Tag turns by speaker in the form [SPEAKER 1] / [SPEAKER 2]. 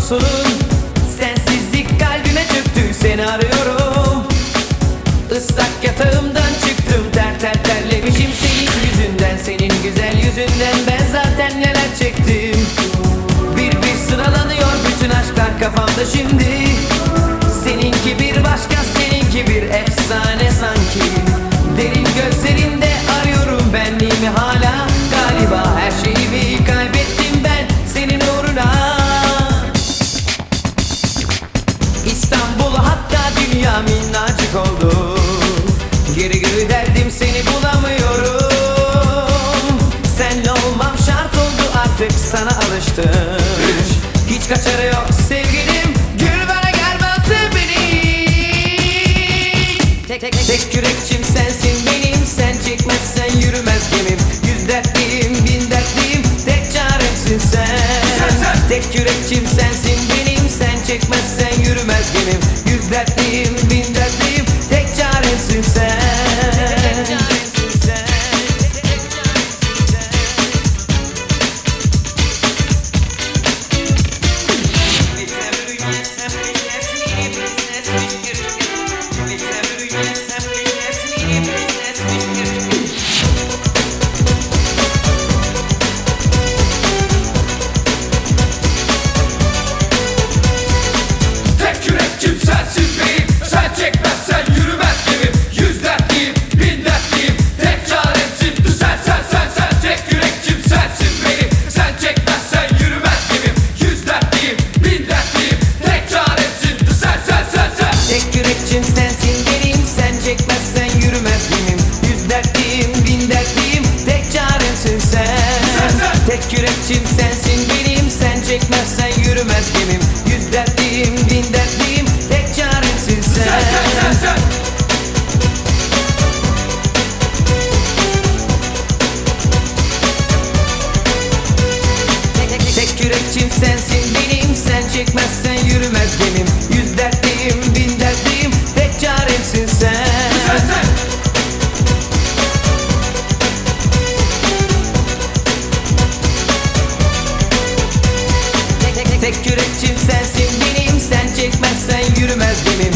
[SPEAKER 1] musun? Sensizlik kalbime çöktü seni arıyorum. Islak yatağımdan çıktım ter ter terlemişim senin yüzünden. Senin güzel yüzünden ben zaten neler çektim. Bir bir sıralanıyor bütün aşklar kafamda şimdi İstanbul hatta dünya minnacık oldu. Geri geri derdim seni bulamıyorum. Senle olmam şart oldu artık sana alıştım. Hiç kaçarı yok sevgilim Gül bana gelmezse beni. Tek tek tek yürekçim çekmezsen yürümez Gitmezsen yürümez gelim Yüz dertliyim bin dertliyim. Tek çaremsin sen. Sensin. Tek, tek, tek yürekçim sensin benim. Sen çekmezsen yürümez gelim